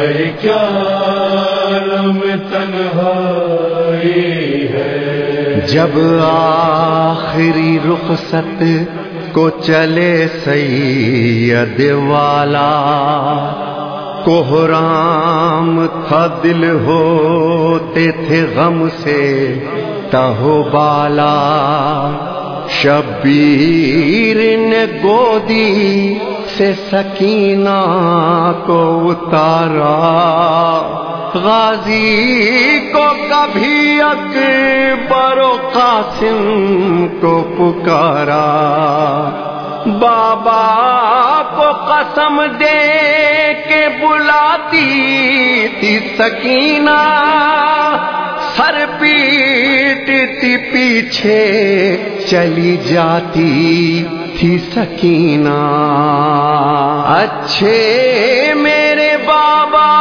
ہے کیا تنہائی ہے؟ جب آخری رخصت کو چلے سید والا، کوہرام تھا دل ہوتے تھے غم سے، تہو بالا، شبیر نے گودی سے سکینہ کو اتارا۔ غازی کو کبھی اکبر و قاسم کو پکارا۔ بابا کو قسم دے کے بلاتی تھی سکینہ۔ سر پیٹتی پیچھے چلی جاتی۔ تھی سکینہ۔ اچھے میرے بابا۔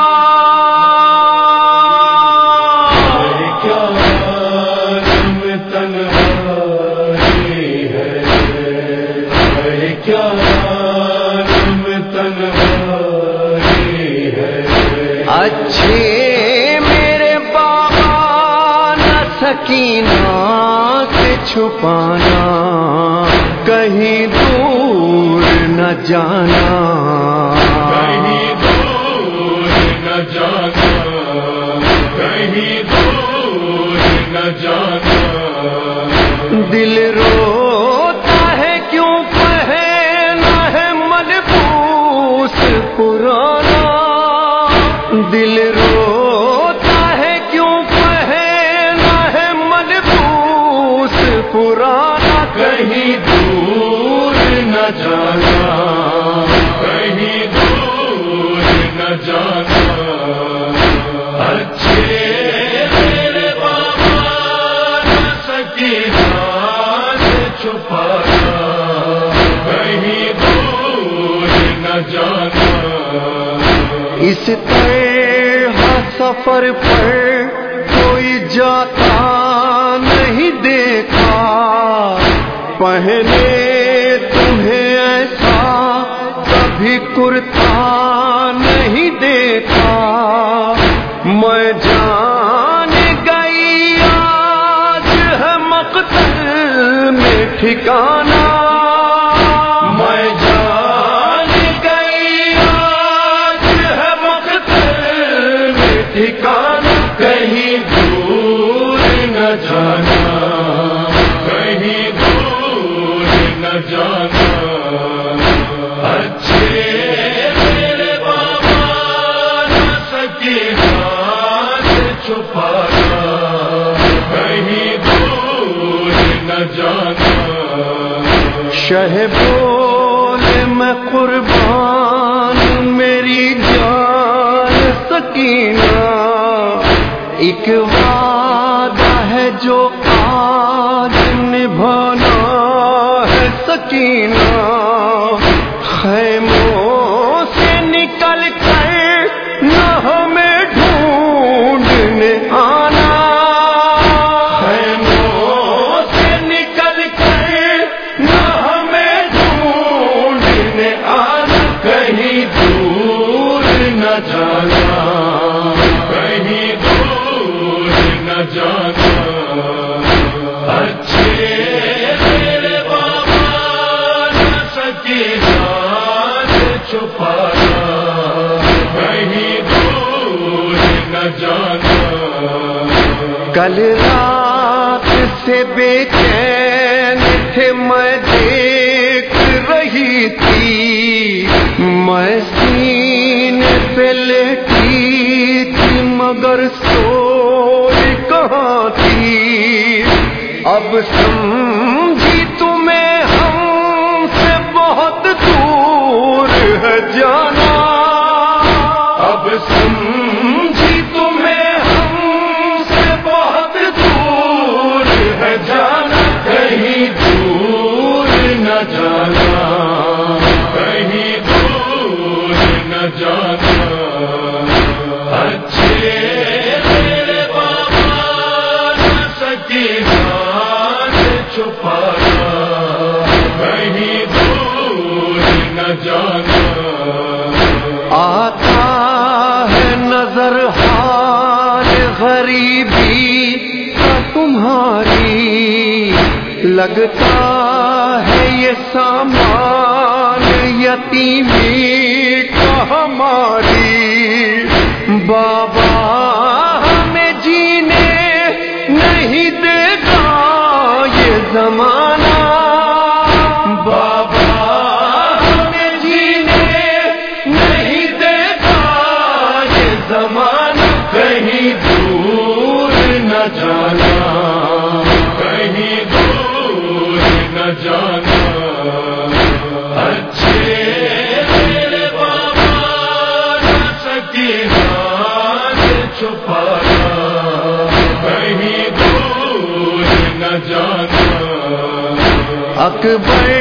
اچھے میرے بابا نہ سکینہ۔ چھپانا کہیں دور نہ جانا۔ کہیں دور نہ جانا کہیں دور نہ جانا۔ دل روتا ہے کیوں پہنا ہے ملبوس پرانا۔ دل روتا پرانا کہیں دور نہ جانا، کہیں دور نہ جانا۔ اچھے میرے بابا نہ چھپانا۔ کہیں دور نہ جانا۔ اس طرح سفر پر کوئی جاتا نہیں دیکھا۔ پہلے تمہیں ایسا کبھی کرتا نہیں دیکھا۔ میں جان گئی آج ہے مقتل میں ٹھکانا میں جان گئی آج ہے مقتل میں ٹھکانا کہیں جانا کہیں دور نہ جانا۔ اچھے میرے بابا، نہ چھپانا۔ کہیں دور نہ جانا۔ شہ بول میں قربان، میری جان سکینہ۔ ایک جو کل رات سے بے چین تھے میں دیکھ رہی تھی۔ میں سینے پہ لیٹی تھی مگر سوئی کہاں تھی؟ اب سمجھی تمہیں ہم سے بہت دور ہے جانا۔ دور نہ جانا آتا غریبی تمہاری۔ لگتا ہے یہ سامان یتیمی کا ہماری۔ بابا ہمیں جینے نہیں دے گا یہ زمانہ۔ جانا۔ کہیں دور نہ جانا۔ اچھے میرے بابا نہ سکینہ چھپانا۔ کہیں دور نہ جانا۔ اکبر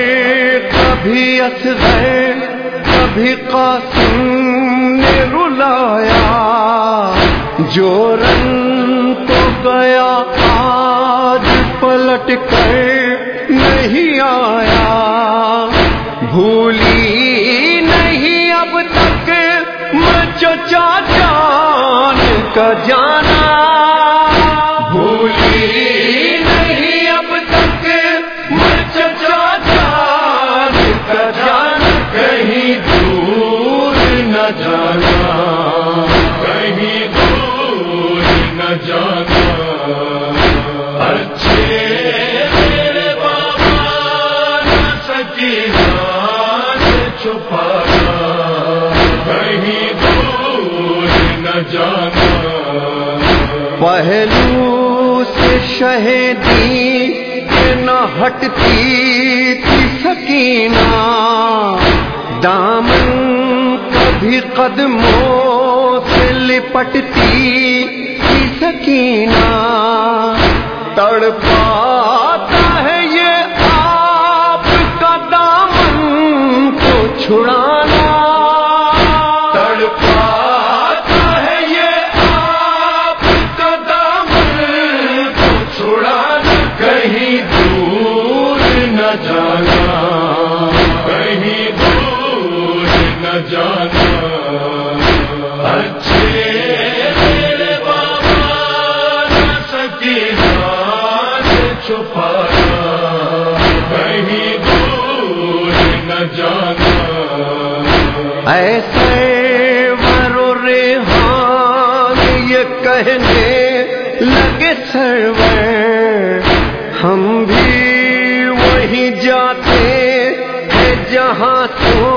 کبھی اصغر کبھی قاسم نے رلایا۔ جو رنگ گیا، آج پلٹ کر نہیں آیا۔ بھولی نہیں اب تک میں چچا جان کا جانا۔ پہلو سے شہدی نہ ہٹتی تھی سکینہ۔ دامن کبھی قدموں سے لپٹتی تھی سکینہ۔ تڑپاتا ہے یہ آپ کا دامن کو چھڑانا جانا اچھے میرے بابا نہ سکینہ چھپانا کہیں دور نہ جانا ایسے ورو ریحان یہ کہنے لگے سرور، ہم بھی وہی جاتے ہیں جہاں سوتے ہیں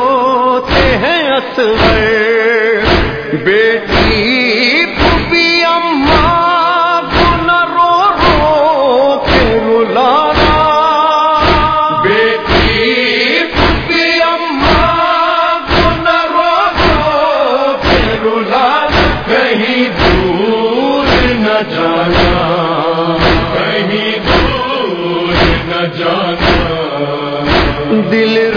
اصغر بیٹی پھوپھی اماں کو نہ رو رو کے رلانا۔ بیٹی اماں کو نہ رو رو کے رلانا۔ کہیں دور نہ جانا۔ کہیں دور نہ جانا۔ دل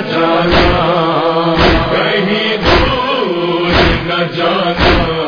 جانا۔ کہیں دور نہ جانا۔